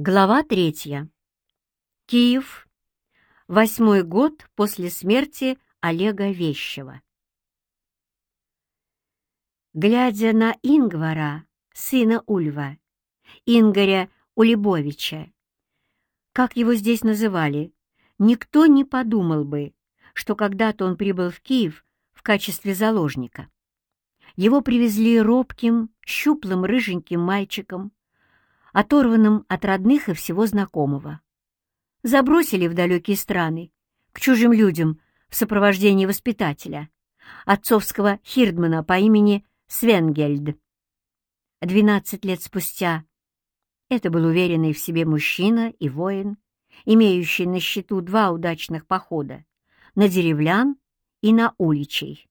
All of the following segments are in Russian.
Глава третья. Киев. Восьмой год после смерти Олега Вещева. Глядя на Ингвара, сына Ульва, Ингоря Улебовича, как его здесь называли, никто не подумал бы, что когда-то он прибыл в Киев в качестве заложника. Его привезли робким, щуплым, рыженьким мальчиком, оторванным от родных и всего знакомого. Забросили в далекие страны, к чужим людям в сопровождении воспитателя, отцовского хирдмана по имени Свенгельд. Двенадцать лет спустя это был уверенный в себе мужчина и воин, имеющий на счету два удачных похода на деревлян и на уличей.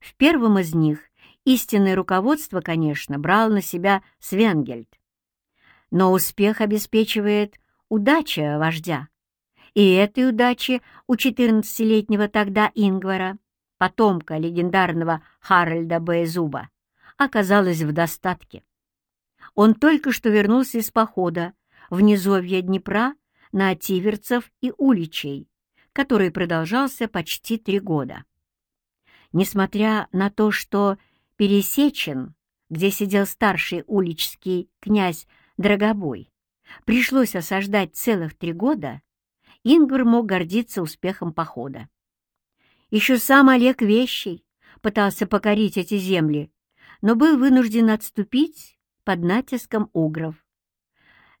В первом из них истинное руководство, конечно, брал на себя Свенгельд, но успех обеспечивает удача вождя. И этой удачи у 14-летнего тогда Ингвара, потомка легендарного Харальда Бэзуба, оказалось в достатке. Он только что вернулся из похода в низовье Днепра на Тиверцев и Уличей, который продолжался почти три года. Несмотря на то, что Пересечен, где сидел старший уличский князь Драгобой, пришлось осаждать целых три года, Ингвар мог гордиться успехом похода. Еще сам Олег Вещий пытался покорить эти земли, но был вынужден отступить под натиском угров.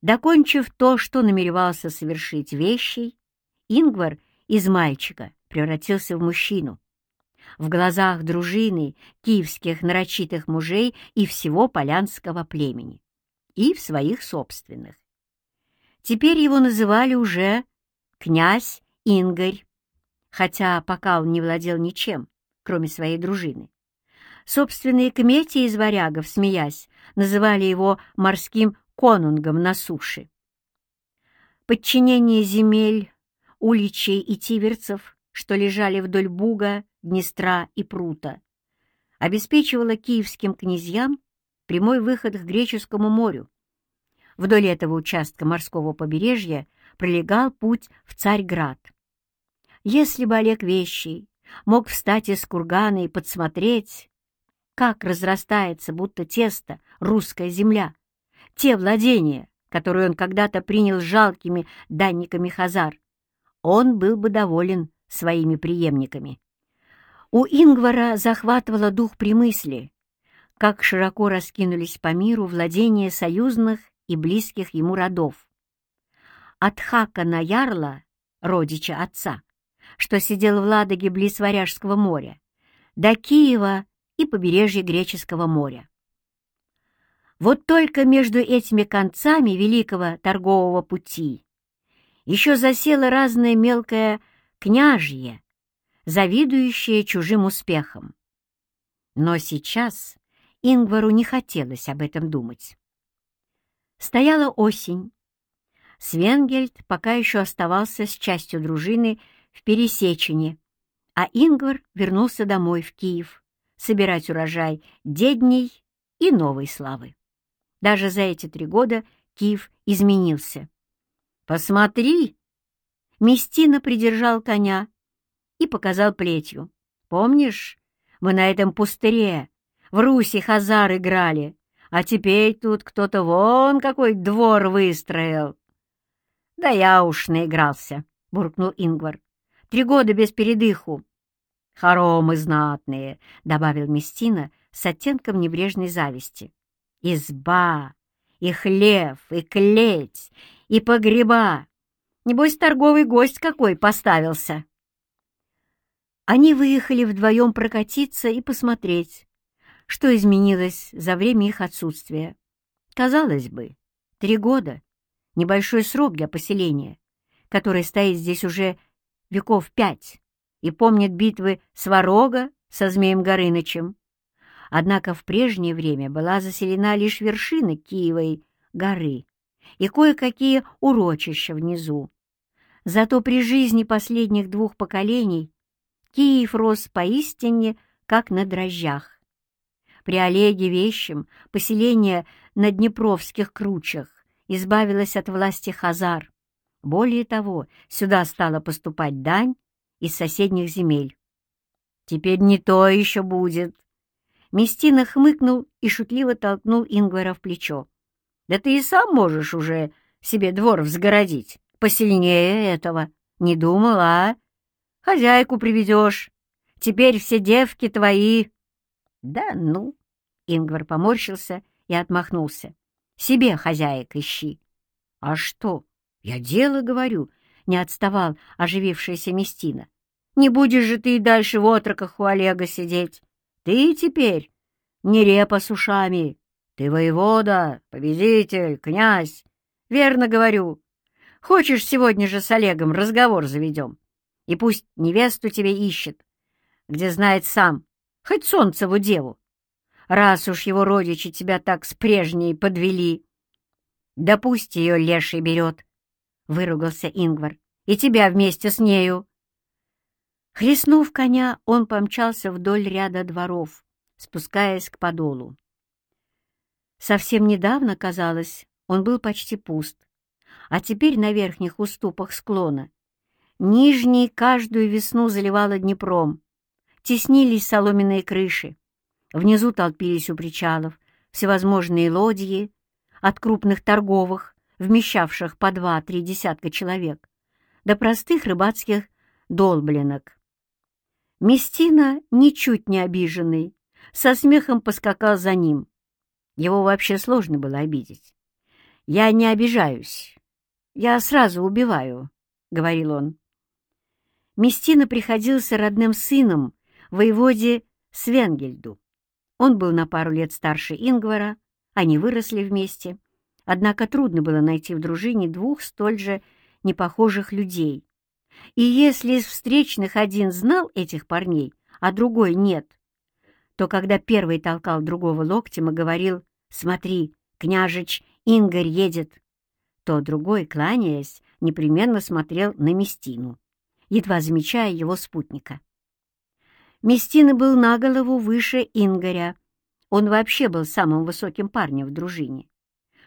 Докончив то, что намеревался совершить Вещий, Ингвар из мальчика превратился в мужчину. В глазах дружины, киевских нарочитых мужей и всего полянского племени и в своих собственных. Теперь его называли уже князь Ингарь, хотя пока он не владел ничем, кроме своей дружины. Собственные кмети из варягов, смеясь, называли его морским конунгом на суше. Подчинение земель, уличей и тиверцев, что лежали вдоль Буга, Днестра и Прута, обеспечивало киевским князьям прямой выход к Греческому морю. Вдоль этого участка морского побережья пролегал путь в Царьград. Если бы Олег Вещий мог встать из кургана и подсмотреть, как разрастается, будто тесто, русская земля, те владения, которые он когда-то принял жалкими данниками Хазар, он был бы доволен своими преемниками. У Ингвара захватывало дух при мысли, как широко раскинулись по миру владения союзных и близких ему родов. От Хакана Ярла, родича отца, что сидел в Ладоге близ Варяжского моря, до Киева и побережья Греческого моря. Вот только между этими концами великого торгового пути еще засело разное мелкое княжье, завидующее чужим успехом. Но сейчас Ингвару не хотелось об этом думать. Стояла осень. Свенгельд пока еще оставался с частью дружины в Пересечине, а Ингвар вернулся домой в Киев собирать урожай дедней и новой славы. Даже за эти три года Киев изменился. «Посмотри!» Местина придержал коня и показал плетью. «Помнишь, мы на этом пустыре в Руси хазар играли, а теперь тут кто-то вон какой двор выстроил. — Да я уж наигрался, — буркнул Ингвар. — Три года без передыху. — Хоромы знатные, — добавил Местина с оттенком небрежной зависти. — Изба, и хлев, и клеть, и погреба. Небось, торговый гость какой поставился. Они выехали вдвоем прокатиться и посмотреть, что изменилось за время их отсутствия. Казалось бы, три года — небольшой срок для поселения, которое стоит здесь уже веков пять и помнит битвы Сварога со Змеем Горынычем. Однако в прежнее время была заселена лишь вершина Киевой горы и кое-какие урочища внизу. Зато при жизни последних двух поколений Киев рос поистине как на дрожжах. При Олеге Вещем поселение на Днепровских кручах избавилась от власти Хазар. Более того, сюда стала поступать дань из соседних земель. «Теперь не то еще будет!» Местина хмыкнул и шутливо толкнул Ингвара в плечо. «Да ты и сам можешь уже себе двор взгородить. Посильнее этого. Не думала, а? Хозяйку приведешь. Теперь все девки твои». «Да ну!» — Ингвар поморщился и отмахнулся. «Себе хозяек ищи». «А что? Я дело говорю», — не отставал оживившаяся Местина. «Не будешь же ты и дальше в отроках у Олега сидеть. Ты теперь не репа с ушами. Ты воевода, победитель, князь. Верно говорю. Хочешь, сегодня же с Олегом разговор заведем? И пусть невесту тебе ищет, где знает сам, хоть солнцеву деву. Раз уж его родичи тебя так с прежней подвели. Да пусть ее леший берет, — выругался Ингвар, — и тебя вместе с нею. Хлестнув коня, он помчался вдоль ряда дворов, спускаясь к подолу. Совсем недавно, казалось, он был почти пуст, а теперь на верхних уступах склона. Нижний каждую весну заливало Днепром, теснились соломенные крыши, внизу толпились у причалов всевозможные лодьи, от крупных торговых, вмещавших по два-три десятка человек, до простых рыбацких долблинок. Местина, ничуть не обиженный, со смехом поскакал за ним. Его вообще сложно было обидеть. «Я не обижаюсь. Я сразу убиваю», — говорил он. Местина приходился родным сыном воеводе Свенгельду. Он был на пару лет старше Ингвара, они выросли вместе. Однако трудно было найти в дружине двух столь же непохожих людей. И если из встречных один знал этих парней, а другой нет, то когда первый толкал другого локтем и говорил «Смотри, княжич Ингорь едет», то другой, кланяясь, непременно смотрел на Местину, едва замечая его спутника. Местина был на голову выше Ингоря. Он вообще был самым высоким парнем в дружине.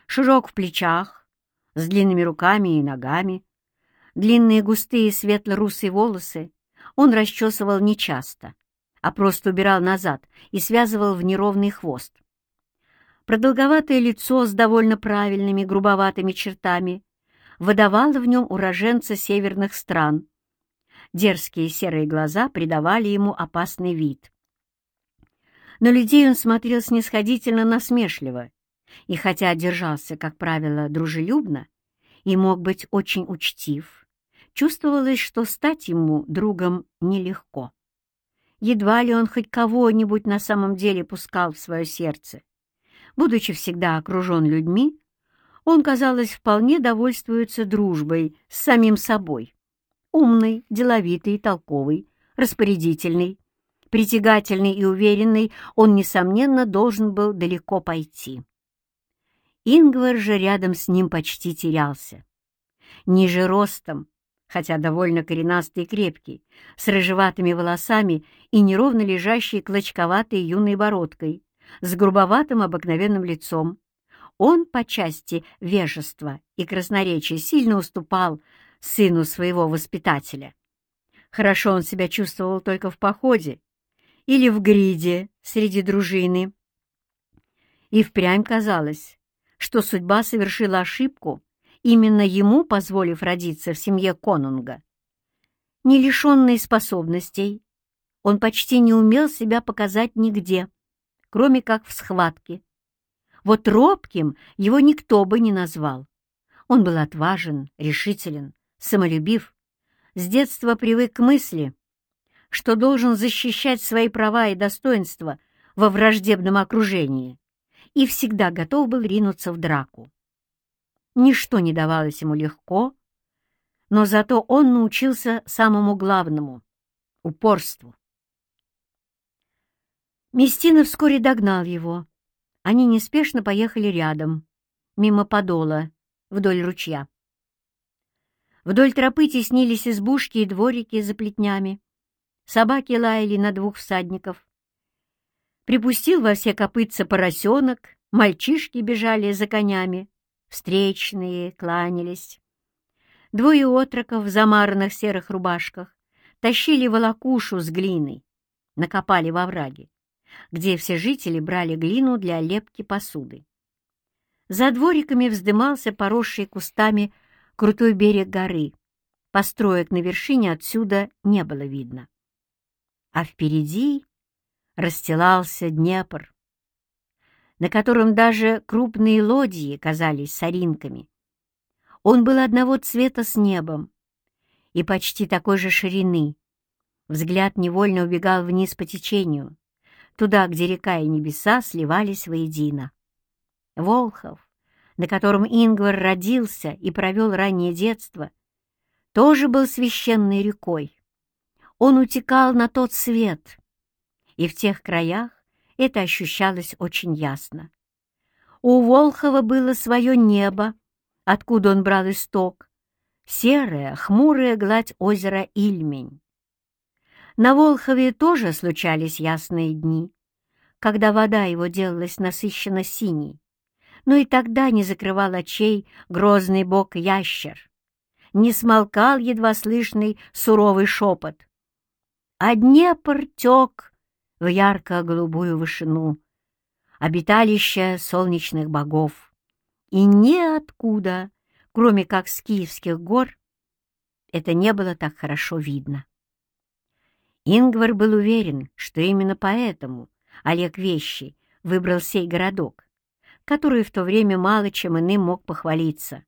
Широк в плечах, с длинными руками и ногами, Длинные густые светло-русые волосы он расчесывал нечасто, а просто убирал назад и связывал в неровный хвост. Продолговатое лицо с довольно правильными грубоватыми чертами выдавало в нем уроженца северных стран. Дерзкие серые глаза придавали ему опасный вид. На людей он смотрел снисходительно насмешливо, и хотя держался, как правило, дружелюбно и мог быть очень учтив, Чувствовалось, что стать ему другом нелегко. Едва ли он хоть кого-нибудь на самом деле пускал в свое сердце. Будучи всегда окружен людьми, он, казалось, вполне довольствуется дружбой с самим собой. Умный, деловитый, толковый, распорядительный, притягательный и уверенный, он, несомненно, должен был далеко пойти. Ингвар же рядом с ним почти терялся. Ниже ростом, хотя довольно коренастый и крепкий, с рыжеватыми волосами и неровно лежащей клочковатой юной бородкой, с грубоватым обыкновенным лицом. Он по части вежества и красноречия сильно уступал сыну своего воспитателя. Хорошо он себя чувствовал только в походе или в гриде среди дружины. И впрямь казалось, что судьба совершила ошибку, именно ему позволив родиться в семье конунга. Не лишенный способностей, он почти не умел себя показать нигде, кроме как в схватке. Вот робким его никто бы не назвал. Он был отважен, решителен, самолюбив, с детства привык к мысли, что должен защищать свои права и достоинства во враждебном окружении и всегда готов был ринуться в драку. Ничто не давалось ему легко, но зато он научился самому главному — упорству. Местина вскоре догнал его. Они неспешно поехали рядом, мимо подола, вдоль ручья. Вдоль тропы теснились избушки и дворики за плетнями. Собаки лаяли на двух всадников. Припустил во все копытца поросенок, мальчишки бежали за конями. встречные кланялись. Двое отроков в замаранных серых рубашках тащили волокушу с глиной, накопали во враге, где все жители брали глину для лепки посуды. За двориками вздымался поросший кустами крутой берег горы. Построек на вершине отсюда не было видно. А впереди расстилался Днепр, на котором даже крупные лодьи казались соринками. Он был одного цвета с небом и почти такой же ширины. Взгляд невольно убегал вниз по течению, туда, где река и небеса сливались воедино. Волхов, на котором Ингвар родился и провел раннее детство, тоже был священной рекой. Он утекал на тот свет, и в тех краях это ощущалось очень ясно. У Волхова было свое небо, откуда он брал исток, серая, хмурая гладь озера Ильмень. На Волхове тоже случались ясные дни, когда вода его делалась насыщенно синей, но и тогда не закрывал очей грозный бок ящер, не смолкал едва слышный суровый шепот. А Днепр тек в ярко-голубую вышину, обиталище солнечных богов, и ниоткуда, кроме как с Киевских гор, это не было так хорошо видно. Ингвар был уверен, что именно поэтому Олег Вещий выбрал сей городок, который в то время мало чем иным мог похвалиться,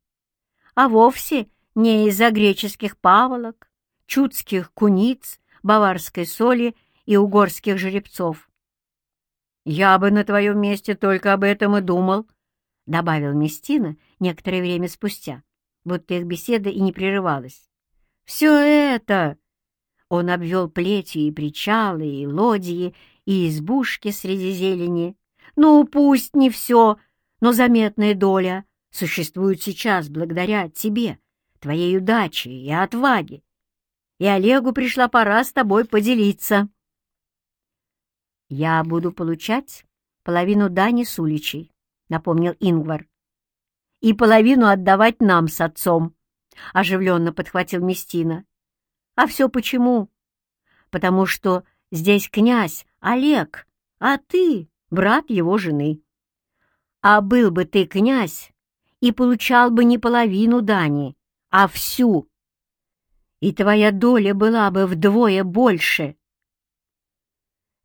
а вовсе не из-за греческих паволок, чудских куниц, баварской соли и угорских жеребцов. «Я бы на твоем месте только об этом и думал», — добавил Местина некоторое время спустя, будто их беседа и не прерывалась. «Все это...» Он обвел плетью и причалы, и лодии, и избушки среди зелени. «Ну, пусть не все, но заметная доля существует сейчас благодаря тебе, твоей удаче и отваге. И Олегу пришла пора с тобой поделиться. «Я буду получать половину дани с уличей», — напомнил Ингвар. «И половину отдавать нам с отцом», — оживленно подхватил Местина. «А все почему? Потому что здесь князь Олег, а ты — брат его жены. А был бы ты князь и получал бы не половину дани, а всю. И твоя доля была бы вдвое больше.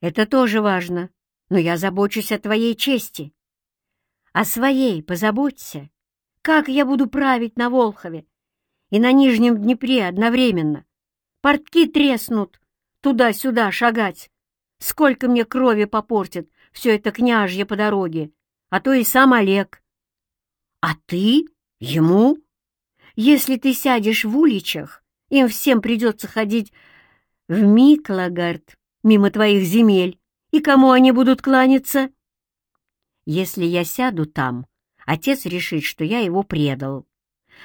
Это тоже важно, но я забочусь о твоей чести. О своей позаботься. Как я буду править на Волхове и на Нижнем Днепре одновременно? Портки треснут, туда-сюда шагать. Сколько мне крови попортит все это княжье по дороге а то и сам Олег. А ты? Ему? Если ты сядешь в уличах, им всем придется ходить в Миклагард, мимо твоих земель, и кому они будут кланяться? Если я сяду там, отец решит, что я его предал,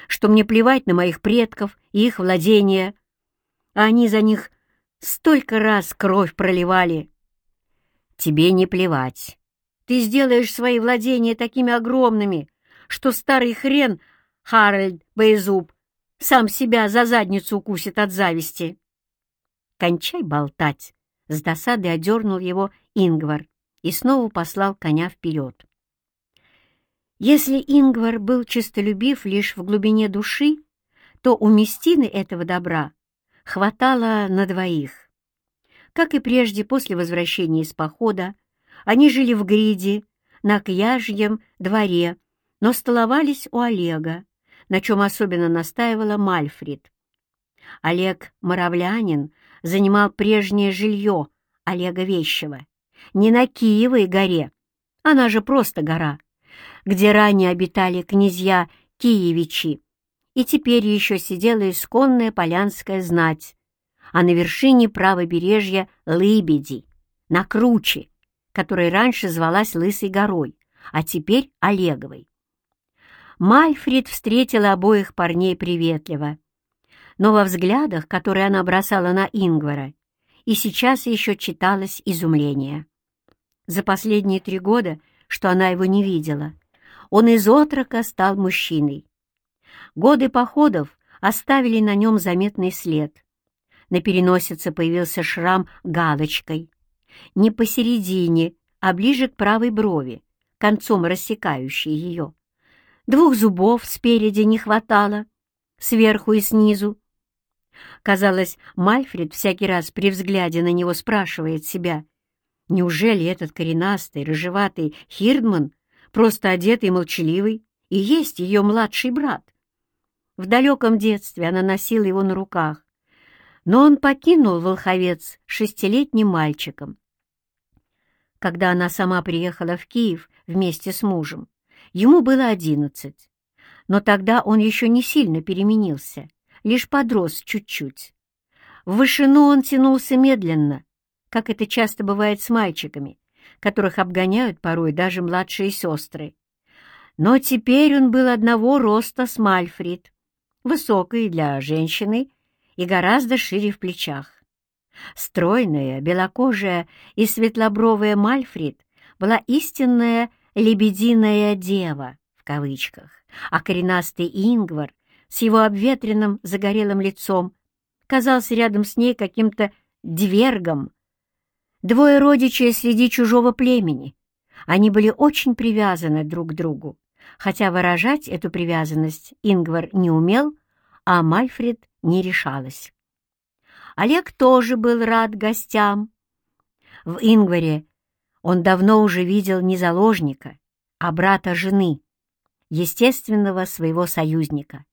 что мне плевать на моих предков и их владения, а они за них столько раз кровь проливали. Тебе не плевать. Ты сделаешь свои владения такими огромными, что старый хрен Харальд Боезуб сам себя за задницу укусит от зависти. Кончай болтать. С досадой одернул его Ингвар и снова послал коня вперед. Если Ингвар был честолюбив лишь в глубине души, то у Местины этого добра хватало на двоих. Как и прежде, после возвращения из похода, они жили в Гриде, на княжьем дворе, но столовались у Олега, на чем особенно настаивала Мальфрид. Олег Моровлянин занимал прежнее жилье Олега Вещева, не на Киевой горе, она же просто гора, где ранее обитали князья Киевичи, и теперь еще сидела исконная полянская знать, а на вершине правобережья Лыбеди, на круче, которая раньше звалась Лысой горой, а теперь Олеговой. Мальфрид встретила обоих парней приветливо, но во взглядах, которые она бросала на Ингвара, и сейчас еще читалось изумление. За последние три года, что она его не видела, он из отрока стал мужчиной. Годы походов оставили на нем заметный след. На переносице появился шрам галочкой. Не посередине, а ближе к правой брови, концом рассекающей ее. Двух зубов спереди не хватало, сверху и снизу. Казалось, Мальфред всякий раз при взгляде на него спрашивает себя, неужели этот коренастый, рыжеватый Хирдман, просто одетый, молчаливый, и есть ее младший брат? В далеком детстве она носила его на руках, но он покинул Волховец шестилетним мальчиком. Когда она сама приехала в Киев вместе с мужем, ему было одиннадцать, но тогда он еще не сильно переменился, лишь подрос чуть-чуть. В вышину он тянулся медленно, как это часто бывает с мальчиками, которых обгоняют порой даже младшие сестры. Но теперь он был одного роста с Мальфрид, высокой для женщины и гораздо шире в плечах. Стройная, белокожая и светлобровая Мальфрид была истинная «лебединая дева» в кавычках, а коренастый Ингвар с его обветренным загорелым лицом казался рядом с ней каким-то двергом. Двое родичей среди чужого племени. Они были очень привязаны друг к другу, хотя выражать эту привязанность Ингвар не умел, а Мальфред не решалась. Олег тоже был рад гостям. В Ингваре он давно уже видел не заложника, а брата жены, естественного своего союзника.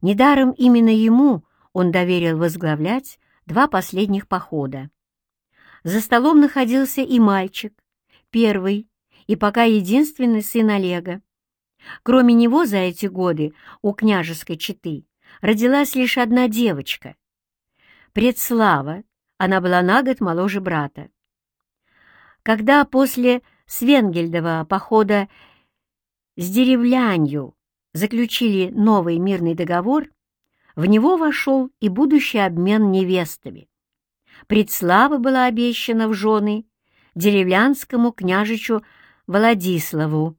Недаром именно ему он доверил возглавлять два последних похода. За столом находился и мальчик, первый и пока единственный сын Олега. Кроме него за эти годы у княжеской четы родилась лишь одна девочка. Предслава, она была на год моложе брата. Когда после Свенгельдова похода с деревлянью заключили новый мирный договор, в него вошел и будущий обмен невестами. Предслава была обещана в жены деревлянскому княжичу Владиславу,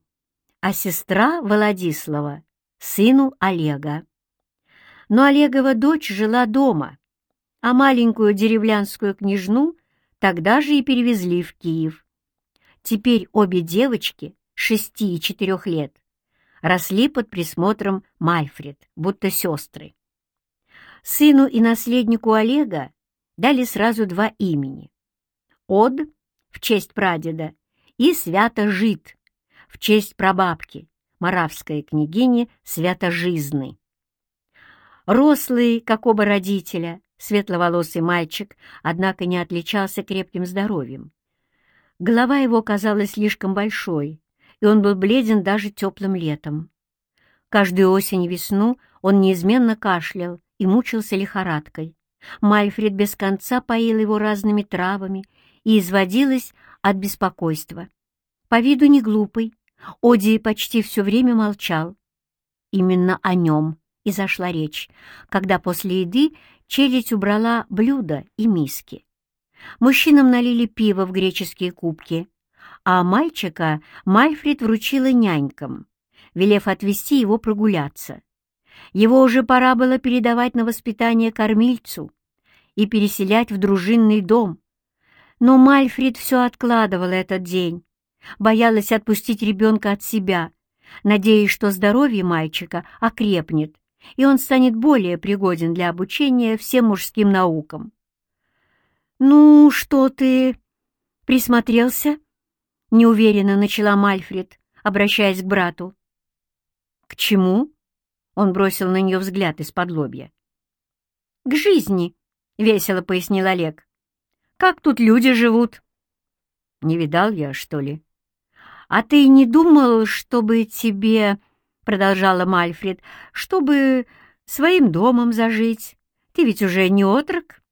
а сестра Владислава — сыну Олега. Но Олегова дочь жила дома, а маленькую деревлянскую княжну тогда же и перевезли в Киев. Теперь обе девочки, шести и четырех лет, росли под присмотром Мальфред, будто сестры. Сыну и наследнику Олега дали сразу два имени. Од в честь прадеда и Свято-Жид в честь прабабки, моравской княгини Свято-Жизны. Рослый, как оба родителя, светловолосый мальчик, однако не отличался крепким здоровьем. Голова его казалась слишком большой, и он был бледен даже теплым летом. Каждую осень и весну он неизменно кашлял и мучился лихорадкой. Мальфред без конца поил его разными травами и изводилась от беспокойства. По виду не глупый, Оди почти все время молчал. Именно о нем и зашла речь, когда после еды челядь убрала блюда и миски. Мужчинам налили пиво в греческие кубки, а мальчика Мальфред вручила нянькам, велев отвезти его прогуляться. Его уже пора было передавать на воспитание кормильцу и переселять в дружинный дом. Но Мальфред все откладывала этот день, боялась отпустить ребенка от себя, надеясь, что здоровье мальчика окрепнет, и он станет более пригоден для обучения всем мужским наукам. «Ну, что ты...» «Присмотрелся?» — неуверенно начала Мальфред, обращаясь к брату. «К чему?» — он бросил на нее взгляд из-под лобья. «К жизни», — весело пояснил Олег. «Как тут люди живут?» «Не видал я, что ли?» «А ты не думал, чтобы тебе...» — продолжала Мальфред, — «чтобы своим домом зажить? Ты ведь уже не отрок?»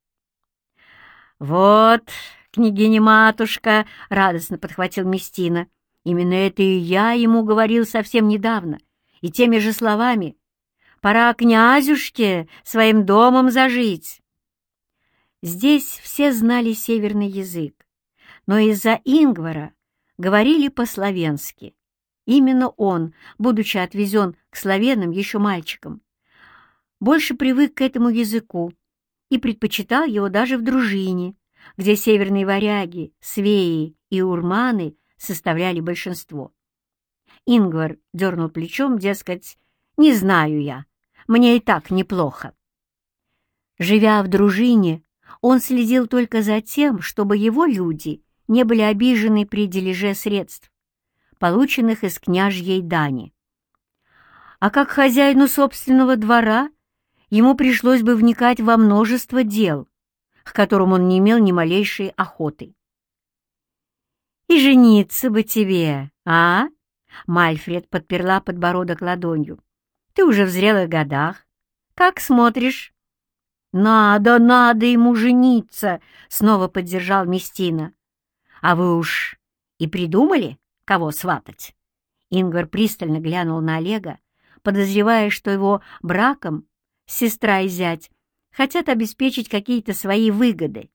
«Вот, княгиня-матушка!» — радостно подхватил Местина. «Именно это и я ему говорил совсем недавно, и теми же словами. Пора князюшке своим домом зажить!» Здесь все знали северный язык, но из-за Ингвара говорили по-славянски. Именно он, будучи отвезен к славянам еще мальчиком, больше привык к этому языку и предпочитал его даже в дружине, где северные варяги, свеи и урманы составляли большинство. Ингвар дернул плечом, дескать, «Не знаю я, мне и так неплохо». Живя в дружине, он следил только за тем, чтобы его люди не были обижены при дележе средств, полученных из княжьей дани. А как хозяину собственного двора ему пришлось бы вникать во множество дел, к которым он не имел ни малейшей охоты. «И жениться бы тебе, а?» Мальфред подперла подбородок ладонью. «Ты уже в зрелых годах. Как смотришь?» «Надо, надо ему жениться!» — снова поддержал Местина. «А вы уж и придумали, кого сватать?» Ингвар пристально глянул на Олега, подозревая, что его браком сестра и зять хотят обеспечить какие-то свои выгоды.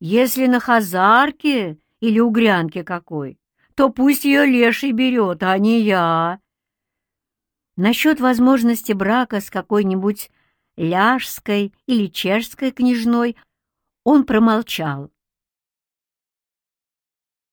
«Если на хазарке или угрянке какой, то пусть ее леший берет, а не я». Насчет возможности брака с какой-нибудь ляжской или чешской княжной он промолчал,